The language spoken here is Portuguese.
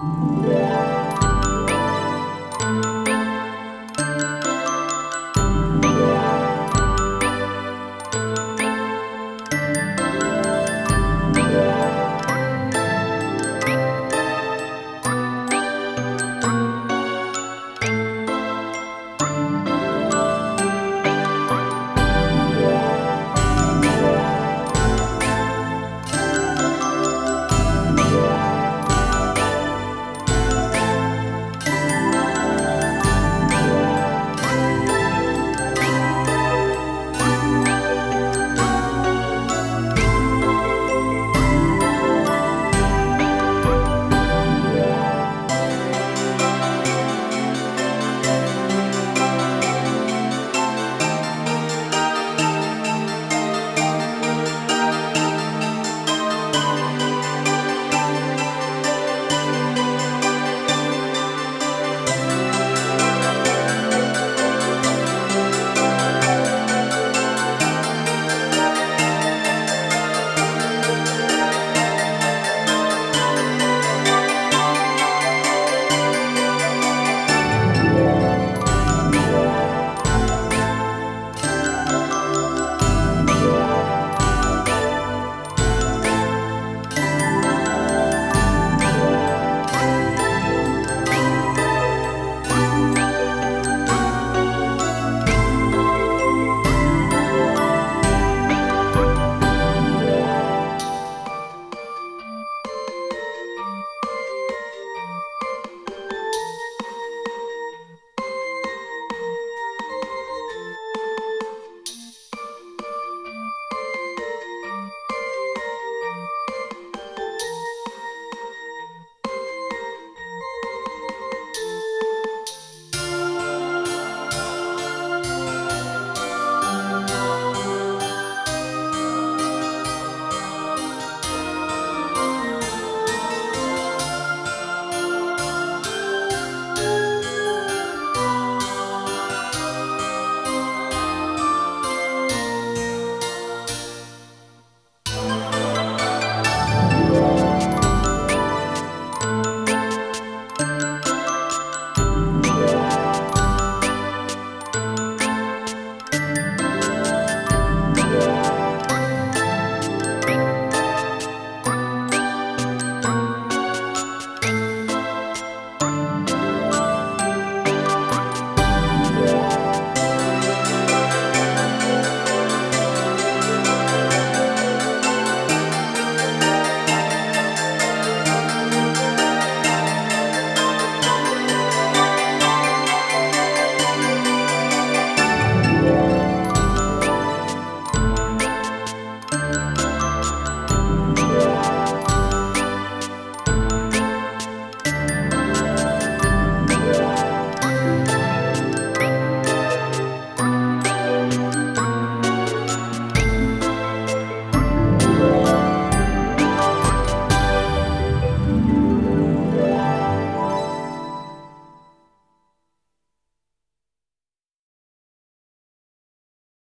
Música